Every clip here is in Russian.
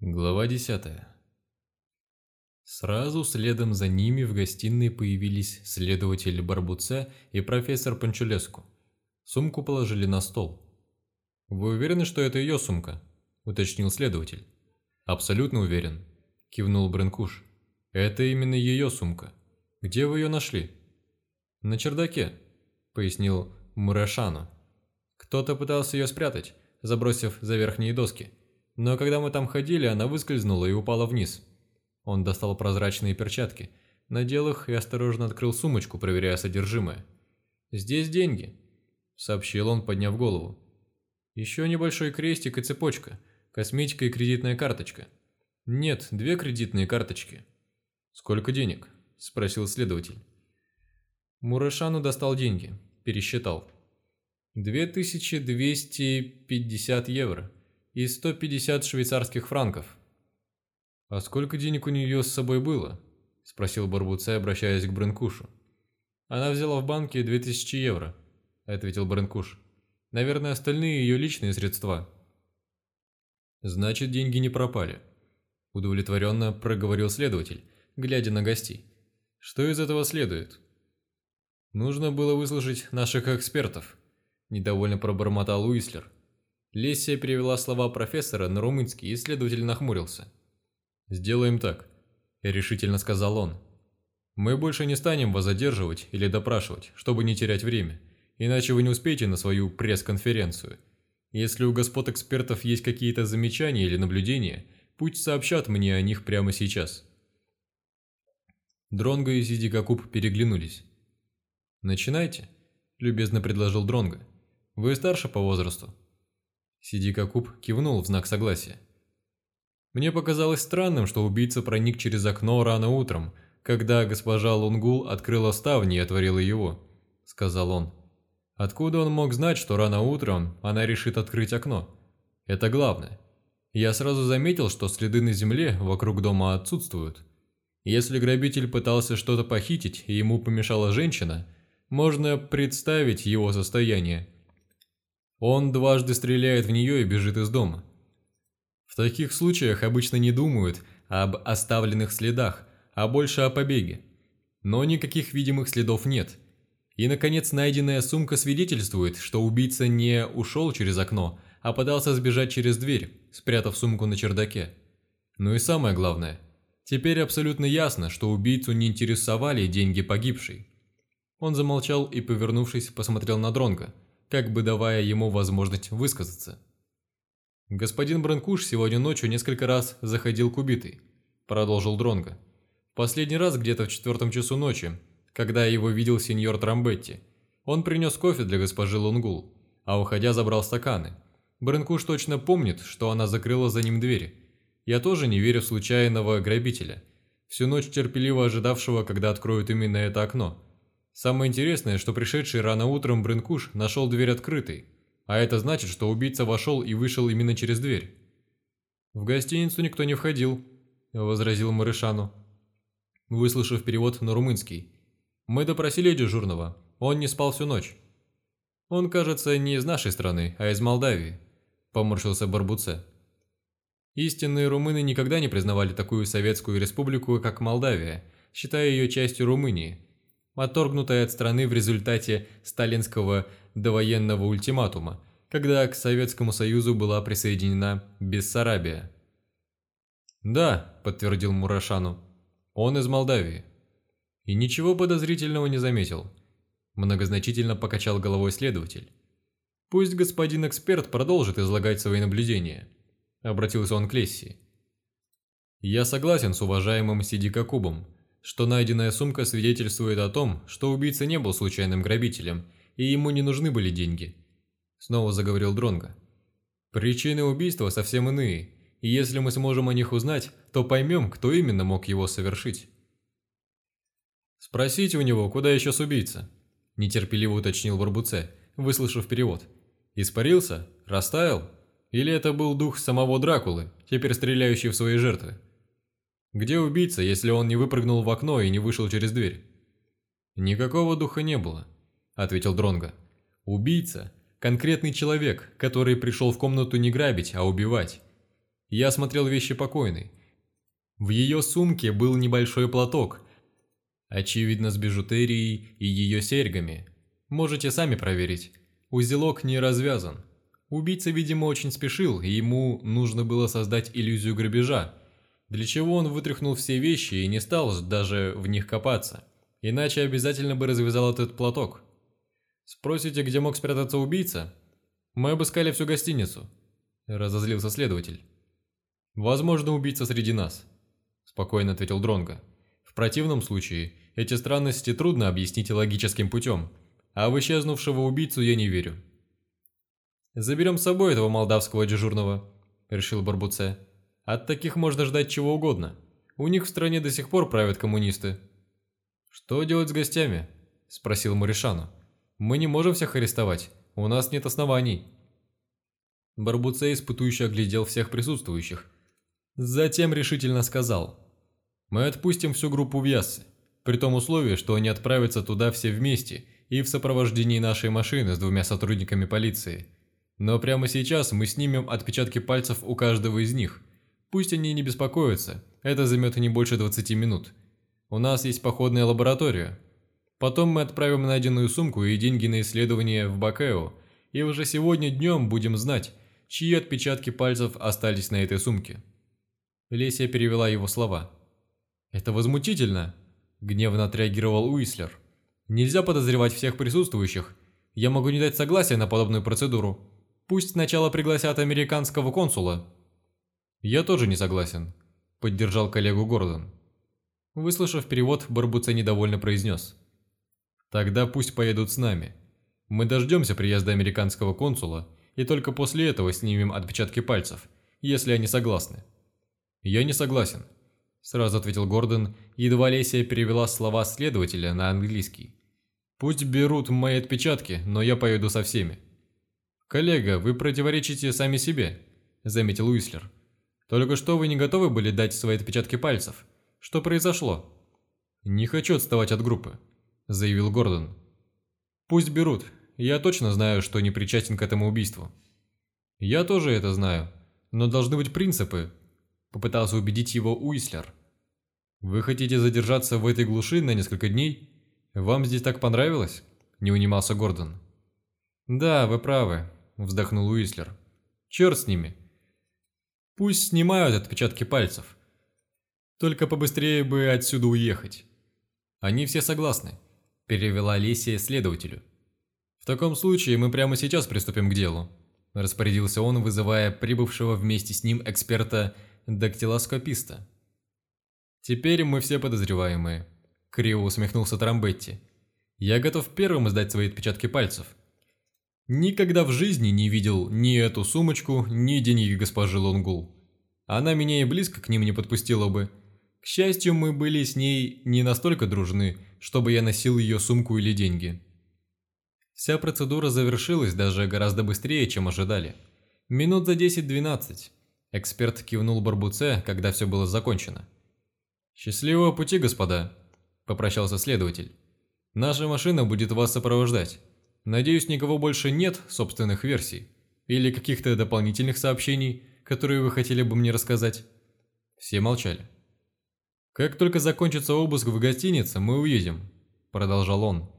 Глава 10. Сразу следом за ними в гостиной появились следователь Барбуце и профессор Панчулеску. Сумку положили на стол. «Вы уверены, что это ее сумка?» – уточнил следователь. «Абсолютно уверен», – кивнул Бренкуш. «Это именно ее сумка. Где вы ее нашли?» «На чердаке», – пояснил Мурашану. «Кто-то пытался ее спрятать, забросив за верхние доски». Но когда мы там ходили, она выскользнула и упала вниз. Он достал прозрачные перчатки, надел их и осторожно открыл сумочку, проверяя содержимое. «Здесь деньги», — сообщил он, подняв голову. «Еще небольшой крестик и цепочка, косметика и кредитная карточка. Нет, две кредитные карточки». «Сколько денег?» – спросил следователь. Мурашану достал деньги, пересчитал. «Две тысячи двести пятьдесят евро» и 150 швейцарских франков. «А сколько денег у нее с собой было?» – спросил Барбуце, обращаясь к Бренкушу. «Она взяла в банке 2000 евро», – ответил Бренкуш. «Наверное, остальные ее личные средства». «Значит, деньги не пропали», – удовлетворенно проговорил следователь, глядя на гостей. «Что из этого следует?» «Нужно было выслушать наших экспертов», – недовольно пробормотал Уислер. Лессия перевела слова профессора на румынский, и следователь нахмурился. «Сделаем так», – решительно сказал он. «Мы больше не станем вас задерживать или допрашивать, чтобы не терять время, иначе вы не успеете на свою пресс-конференцию. Если у господ экспертов есть какие-то замечания или наблюдения, пусть сообщат мне о них прямо сейчас». Дронго и Зидикакуб переглянулись. «Начинайте», – любезно предложил Дронго. «Вы старше по возрасту». Сидика Куб кивнул в знак согласия. Мне показалось странным, что убийца проник через окно рано утром, когда госпожа Лунгул открыла ставни и отворила его, сказал он. Откуда он мог знать, что рано утром она решит открыть окно? Это главное. Я сразу заметил, что следы на земле вокруг дома отсутствуют. Если грабитель пытался что-то похитить и ему помешала женщина, можно представить его состояние – он дважды стреляет в нее и бежит из дома. В таких случаях обычно не думают об оставленных следах, а больше о побеге. Но никаких видимых следов нет. И, наконец, найденная сумка свидетельствует, что убийца не ушел через окно, а пытался сбежать через дверь, спрятав сумку на чердаке. Ну и самое главное, теперь абсолютно ясно, что убийцу не интересовали деньги погибшей. Он замолчал и, повернувшись, посмотрел на Дронга – как бы давая ему возможность высказаться. «Господин Бранкуш сегодня ночью несколько раз заходил к убитой», – продолжил Дронго. «Последний раз где-то в четвертом часу ночи, когда его видел сеньор Трамбетти. Он принес кофе для госпожи Лунгул, а уходя забрал стаканы. Бранкуш точно помнит, что она закрыла за ним двери. Я тоже не верю в случайного грабителя, всю ночь терпеливо ожидавшего, когда откроют именно это окно. Самое интересное, что пришедший рано утром Брынкуш нашел дверь открытой, а это значит, что убийца вошел и вышел именно через дверь. «В гостиницу никто не входил», – возразил Марышану, выслушав перевод на румынский. «Мы допросили дежурного, он не спал всю ночь». «Он, кажется, не из нашей страны, а из Молдавии», – поморщился Барбуце. Истинные румыны никогда не признавали такую советскую республику, как Молдавия, считая ее частью Румынии – отторгнутая от страны в результате сталинского довоенного ультиматума, когда к Советскому Союзу была присоединена Бессарабия. «Да», – подтвердил Мурашану, – «он из Молдавии». И ничего подозрительного не заметил. Многозначительно покачал головой следователь. «Пусть господин эксперт продолжит излагать свои наблюдения», – обратился он к Лесси. «Я согласен с уважаемым Сидика Кубом», что найденная сумка свидетельствует о том, что убийца не был случайным грабителем, и ему не нужны были деньги. Снова заговорил Дронго. Причины убийства совсем иные, и если мы сможем о них узнать, то поймем, кто именно мог его совершить. «Спросите у него, куда исчез убийца?» – нетерпеливо уточнил Барбуце, выслушав перевод. «Испарился? Растаял? Или это был дух самого Дракулы, теперь стреляющий в свои жертвы?» Где убийца, если он не выпрыгнул в окно и не вышел через дверь? Никакого духа не было, ответил Дронго. Убийца – конкретный человек, который пришел в комнату не грабить, а убивать. Я осмотрел вещи покойной. В ее сумке был небольшой платок, очевидно с бижутерией и ее серьгами. Можете сами проверить. Узелок не развязан. Убийца, видимо, очень спешил, и ему нужно было создать иллюзию грабежа, для чего он вытряхнул все вещи и не стал даже в них копаться. Иначе обязательно бы развязал этот платок. Спросите, где мог спрятаться убийца? Мы обыскали всю гостиницу. Разозлился следователь. Возможно, убийца среди нас. Спокойно ответил Дронго. В противном случае, эти странности трудно объяснить логическим путем, а в исчезнувшего убийцу я не верю. «Заберем с собой этого молдавского дежурного», – решил Барбуце. «От таких можно ждать чего угодно. У них в стране до сих пор правят коммунисты». «Что делать с гостями?» – спросил Муришану. «Мы не можем всех арестовать. У нас нет оснований». Барбуце испытующе оглядел всех присутствующих. Затем решительно сказал. «Мы отпустим всю группу в Яссы, при том условии, что они отправятся туда все вместе и в сопровождении нашей машины с двумя сотрудниками полиции». Но прямо сейчас мы снимем отпечатки пальцев у каждого из них. Пусть они не беспокоятся, это займет не больше 20 минут. У нас есть походная лаборатория. Потом мы отправим найденную сумку и деньги на исследование в Бакео, и уже сегодня днем будем знать, чьи отпечатки пальцев остались на этой сумке. Лесия перевела его слова. «Это возмутительно», – гневно отреагировал Уислер. «Нельзя подозревать всех присутствующих. Я могу не дать согласия на подобную процедуру. Пусть сначала пригласят американского консула». «Я тоже не согласен», – поддержал коллегу Гордон. Выслушав перевод, Барбуце недовольно произнес. «Тогда пусть поедут с нами. Мы дождемся приезда американского консула и только после этого снимем отпечатки пальцев, если они согласны». «Я не согласен», – сразу ответил Гордон, едва Лесия перевела слова следователя на английский. «Пусть берут мои отпечатки, но я поеду со всеми». «Коллега, вы противоречите сами себе», – заметил Уислер. «Только что вы не готовы были дать свои отпечатки пальцев. Что произошло?» «Не хочу отставать от группы», – заявил Гордон. «Пусть берут. Я точно знаю, что не причастен к этому убийству». «Я тоже это знаю. Но должны быть принципы», – попытался убедить его Уислер. «Вы хотите задержаться в этой глуши на несколько дней? Вам здесь так понравилось?» – не унимался Гордон. «Да, вы правы вздохнул Уислер. Черт с ними. Пусть снимают отпечатки пальцев. Только побыстрее бы отсюда уехать. Они все согласны, перевела Лесия следователю. В таком случае мы прямо сейчас приступим к делу, распорядился он, вызывая прибывшего вместе с ним эксперта-дактилоскописта. Теперь мы все подозреваемые, криво усмехнулся Трамбетти. Я готов первым сдать свои отпечатки пальцев. Никогда в жизни не видел ни эту сумочку, ни деньги госпожи Лонгул. Она меня и близко к ним не подпустила бы. К счастью, мы были с ней не настолько дружны, чтобы я носил ее сумку или деньги. Вся процедура завершилась даже гораздо быстрее, чем ожидали. Минут за 10-12. Эксперт кивнул Барбуце, когда все было закончено. «Счастливого пути, господа», – попрощался следователь. «Наша машина будет вас сопровождать. Надеюсь, никого больше нет собственных версий или каких-то дополнительных сообщений, которые вы хотели бы мне рассказать. Все молчали. Как только закончится обыск в гостинице, мы уедем, продолжал он.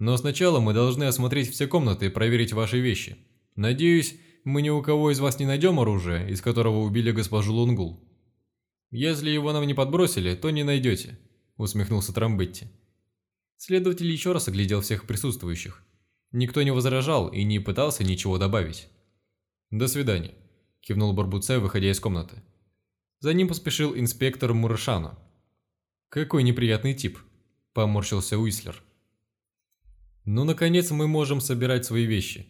Но сначала мы должны осмотреть все комнаты и проверить ваши вещи. Надеюсь, мы ни у кого из вас не найдем оружие, из которого убили госпожу Лунгул. Если его нам не подбросили, то не найдете, усмехнулся Трамбетти. Следователь еще раз оглядел всех присутствующих. Никто не возражал и не пытался ничего добавить. «До свидания», – кивнул Барбуце, выходя из комнаты. За ним поспешил инспектор Мурашану. «Какой неприятный тип», – поморщился Уислер. «Ну, наконец, мы можем собирать свои вещи.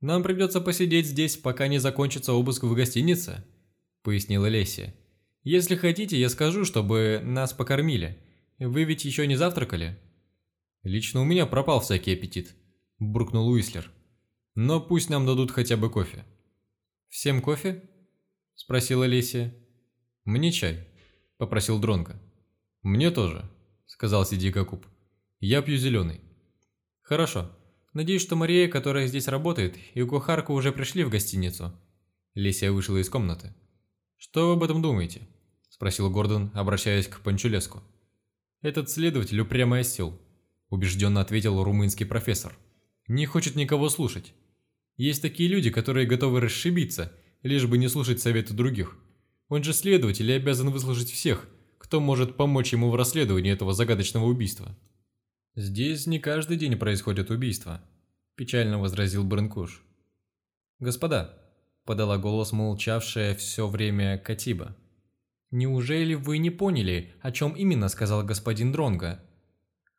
Нам придется посидеть здесь, пока не закончится обыск в гостинице», – пояснила Лесия. «Если хотите, я скажу, чтобы нас покормили. Вы ведь еще не завтракали?» «Лично у меня пропал всякий аппетит», – буркнул Уислер. «Но пусть нам дадут хотя бы кофе». «Всем кофе?» – спросила Лесия. «Мне чай», – попросил Дронко. «Мне тоже», – сказал Сиди Кокуб. «Я пью зеленый». «Хорошо. Надеюсь, что Мария, которая здесь работает, и кухарка уже пришли в гостиницу». Лесия вышла из комнаты. «Что вы об этом думаете?» – спросил Гордон, обращаясь к Панчулеску. «Этот следователь упрямо осел», – убежденно ответил румынский профессор. «Не хочет никого слушать. Есть такие люди, которые готовы расшибиться, лишь бы не слушать советы других. Он же следователь и обязан выслушать всех, кто может помочь ему в расследовании этого загадочного убийства». «Здесь не каждый день происходят убийства», – печально возразил Брынкуш. «Господа», – подала голос молчавшая все время Катиба, – «неужели вы не поняли, о чем именно сказал господин Дронга?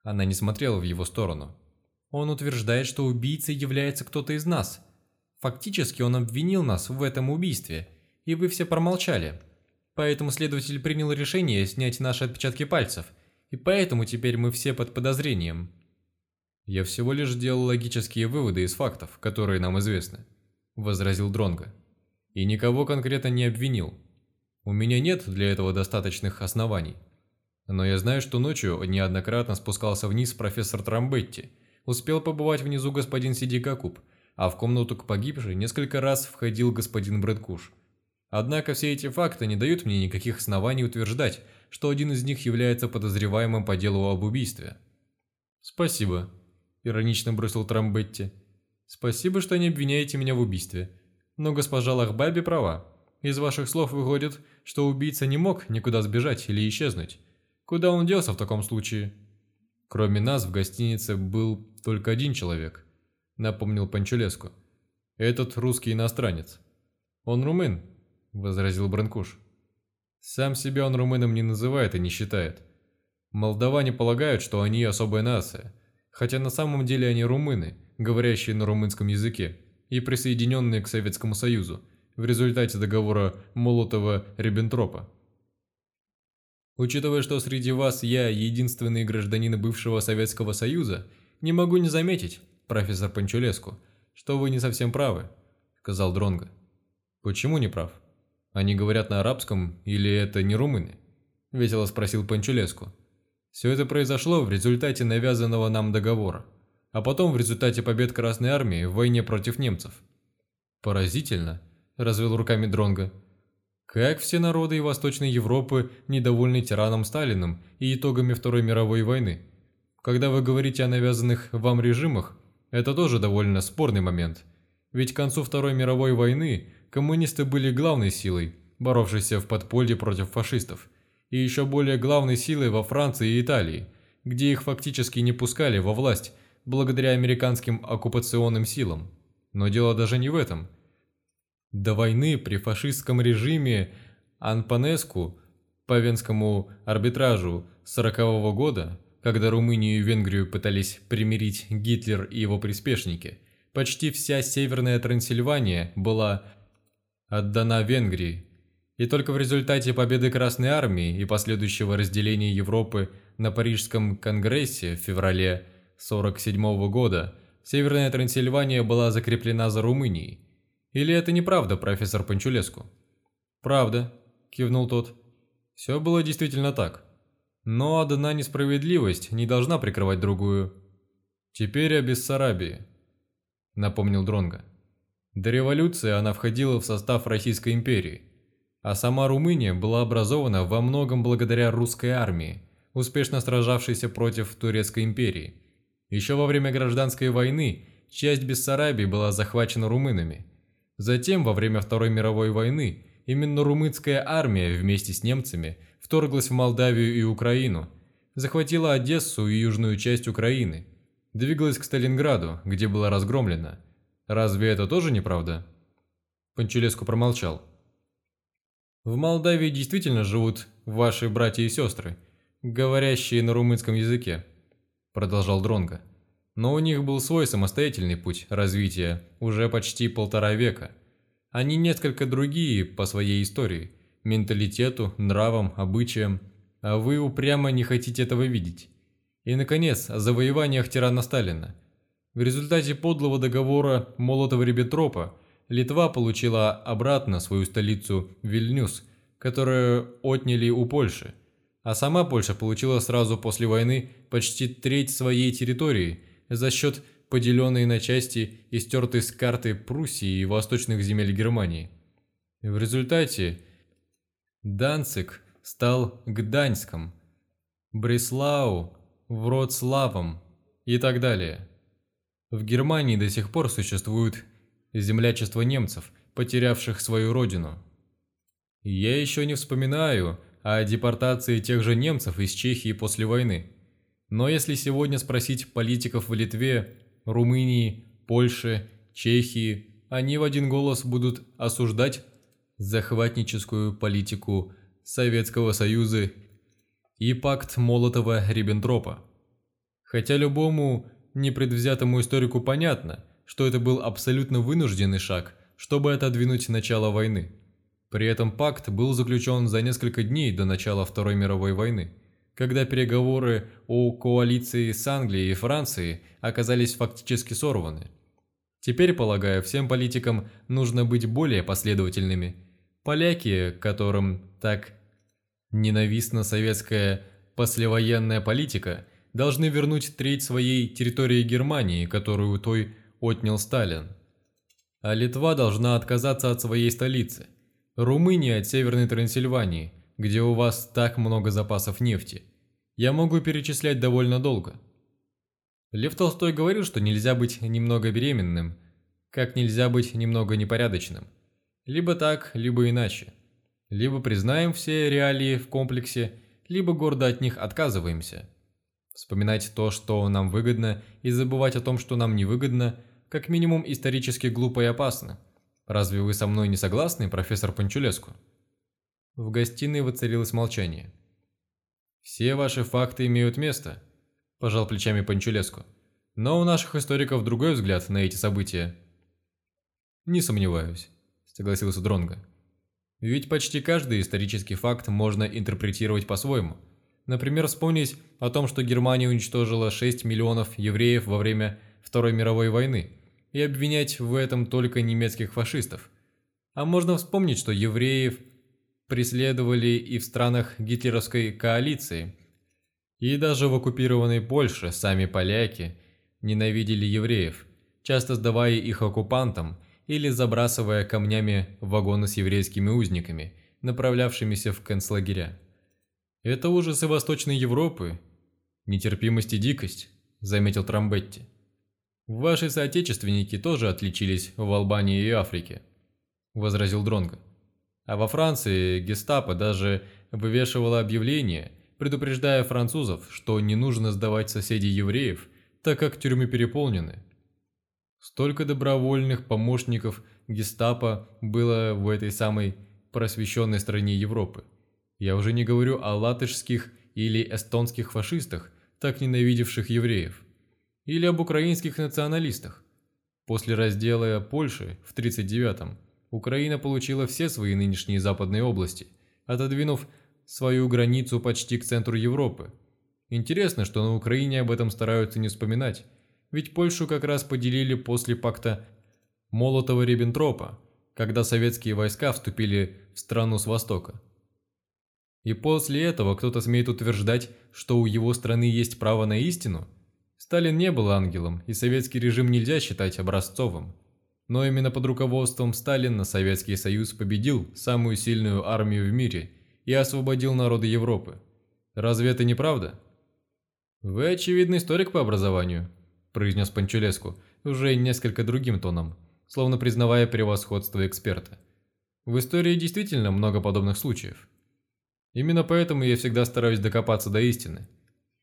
Она не смотрела в его сторону. «Он утверждает, что убийцей является кто-то из нас. Фактически он обвинил нас в этом убийстве, и вы все промолчали. Поэтому следователь принял решение снять наши отпечатки пальцев, и поэтому теперь мы все под подозрением». «Я всего лишь делал логические выводы из фактов, которые нам известны», – возразил Дронго. «И никого конкретно не обвинил. У меня нет для этого достаточных оснований. Но я знаю, что ночью неоднократно спускался вниз профессор Трамбетти, успел побывать внизу господин Сидикакуб, а в комнату к погибшей несколько раз входил господин Брэдкуш. Однако все эти факты не дают мне никаких оснований утверждать, что один из них является подозреваемым по делу об убийстве. «Спасибо», – иронично бросил Трамбетти. «Спасибо, что не обвиняете меня в убийстве. Но госпожа Лахбаби права. Из ваших слов выходит, что убийца не мог никуда сбежать или исчезнуть. Куда он делся в таком случае?» «Кроме нас в гостинице был только один человек», – напомнил Панчулеску. «Этот русский иностранец». «Он румын», – возразил Бранкуш. «Сам себя он румыном не называет и не считает. Молдаване полагают, что они особая нация, хотя на самом деле они румыны, говорящие на румынском языке и присоединенные к Советскому Союзу в результате договора Молотова-Риббентропа. Учитывая, что среди вас я единственный гражданин бывшего Советского Союза, не могу не заметить, профессор Панчулеску, что вы не совсем правы», — сказал Дронго. «Почему не прав? Они говорят на арабском или это не румыны?» — весело спросил Панчулеску. «Все это произошло в результате навязанного нам договора, а потом в результате побед Красной Армии в войне против немцев». «Поразительно», — развел руками Дронго. «Как все народы и Восточной Европы недовольны тираном Сталиным и итогами Второй мировой войны?» Когда вы говорите о навязанных вам режимах, это тоже довольно спорный момент. Ведь к концу Второй мировой войны коммунисты были главной силой, боровшейся в подполье против фашистов, и еще более главной силой во Франции и Италии, где их фактически не пускали во власть благодаря американским оккупационным силам. Но дело даже не в этом. До войны при фашистском режиме Анпанеску по венскому арбитражу 40 -го года когда Румынию и Венгрию пытались примирить Гитлер и его приспешники, почти вся Северная Трансильвания была отдана Венгрии, и только в результате победы Красной Армии и последующего разделения Европы на Парижском конгрессе в феврале 1947 года Северная Трансильвания была закреплена за Румынией. Или это неправда, профессор Панчулеску? «Правда», – кивнул тот. «Все было действительно так. Но одна несправедливость не должна прикрывать другую. Теперь о Бессарабии, напомнил Дронга. До революции она входила в состав Российской империи, а сама Румыния была образована во многом благодаря русской армии, успешно сражавшейся против Турецкой империи. Еще во время гражданской войны часть Бессарабии была захвачена румынами. Затем, во время Второй мировой войны, именно румынская армия вместе с немцами вторглась в Молдавию и Украину, захватила Одессу и южную часть Украины, двигалась к Сталинграду, где была разгромлена. Разве это тоже неправда? Панчелеску промолчал. В Молдавии действительно живут ваши братья и сестры, говорящие на румынском языке, продолжал Дронга. Но у них был свой самостоятельный путь развития уже почти полтора века. Они несколько другие по своей истории, менталитету, нравам, обычаям, а вы упрямо не хотите этого видеть. И, наконец, о завоеваниях тирана Сталина. В результате подлого договора Молотова-Риббентропа Литва получила обратно свою столицу Вильнюс, которую отняли у Польши, а сама Польша получила сразу после войны почти треть своей территории за счет поделенной на части и стертой с карты Пруссии и восточных земель Германии. В результате Данцик стал Гданьском, Бреслау – Вроцлавом и так далее. В Германии до сих пор существует землячество немцев, потерявших свою родину. Я еще не вспоминаю о депортации тех же немцев из Чехии после войны. Но если сегодня спросить политиков в Литве, Румынии, Польше, Чехии, они в один голос будут осуждать захватническую политику Советского Союза и пакт Молотова-Риббентропа. Хотя любому непредвзятому историку понятно, что это был абсолютно вынужденный шаг, чтобы отодвинуть начало войны. При этом пакт был заключен за несколько дней до начала Второй мировой войны, когда переговоры о коалиции с Англией и Францией оказались фактически сорваны. Теперь, полагаю, всем политикам нужно быть более последовательными. Поляки, которым так ненавистна советская послевоенная политика, должны вернуть треть своей территории Германии, которую той отнял Сталин. А Литва должна отказаться от своей столицы – Румыния от Северной Трансильвании, где у вас так много запасов нефти. Я могу перечислять довольно долго. Лев Толстой говорил, что нельзя быть немного беременным, как нельзя быть немного непорядочным. Либо так, либо иначе. Либо признаем все реалии в комплексе, либо гордо от них отказываемся. Вспоминать то, что нам выгодно, и забывать о том, что нам невыгодно, как минимум исторически глупо и опасно. Разве вы со мной не согласны, профессор Панчулеску?» В гостиной воцарилось молчание. «Все ваши факты имеют место», – пожал плечами Панчулеску. «Но у наших историков другой взгляд на эти события». «Не сомневаюсь», – согласился Дронго. «Ведь почти каждый исторический факт можно интерпретировать по-своему. Например, вспомнить о том, что Германия уничтожила 6 миллионов евреев во время Второй мировой войны – и обвинять в этом только немецких фашистов. А можно вспомнить, что евреев преследовали и в странах гитлеровской коалиции, и даже в оккупированной Польше сами поляки ненавидели евреев, часто сдавая их оккупантам или забрасывая камнями вагоны с еврейскими узниками, направлявшимися в концлагеря. «Это ужасы Восточной Европы, нетерпимость и дикость», – заметил Трамбетти. «Ваши соотечественники тоже отличились в Албании и Африке», – возразил Дронго. «А во Франции гестапо даже вывешивало объявление, предупреждая французов, что не нужно сдавать соседей евреев, так как тюрьмы переполнены. Столько добровольных помощников гестапо было в этой самой просвещенной стране Европы. Я уже не говорю о латышских или эстонских фашистах, так ненавидевших евреев или об украинских националистах. После раздела Польши в 1939-м Украина получила все свои нынешние западные области, отодвинув свою границу почти к центру Европы. Интересно, что на Украине об этом стараются не вспоминать, ведь Польшу как раз поделили после пакта Молотова-Риббентропа, когда советские войска вступили в страну с востока. И после этого кто-то смеет утверждать, что у его страны есть право на истину – Сталин не был ангелом, и советский режим нельзя считать образцовым. Но именно под руководством Сталина Советский Союз победил самую сильную армию в мире и освободил народы Европы. Разве это не правда? «Вы очевидный историк по образованию», – произнес Панчулеску, уже несколько другим тоном, словно признавая превосходство эксперта. «В истории действительно много подобных случаев. Именно поэтому я всегда стараюсь докопаться до истины.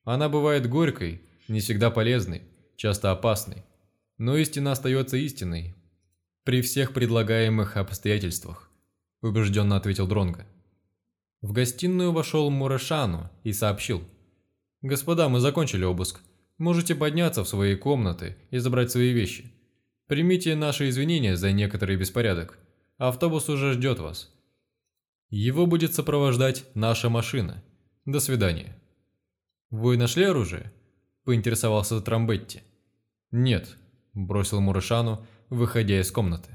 Она бывает горькой, не всегда полезный, часто опасный. Но истина остается истиной. При всех предлагаемых обстоятельствах, убежденно ответил Дронго. В гостиную вошел Мурашану и сообщил. «Господа, мы закончили обыск. Можете подняться в свои комнаты и забрать свои вещи. Примите наши извинения за некоторый беспорядок. Автобус уже ждет вас. Его будет сопровождать наша машина. До свидания». «Вы нашли оружие?» – поинтересовался Трамбетти. «Нет», – бросил Мурашану, выходя из комнаты.